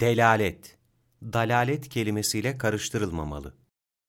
Delalet, dalalet kelimesiyle karıştırılmamalı.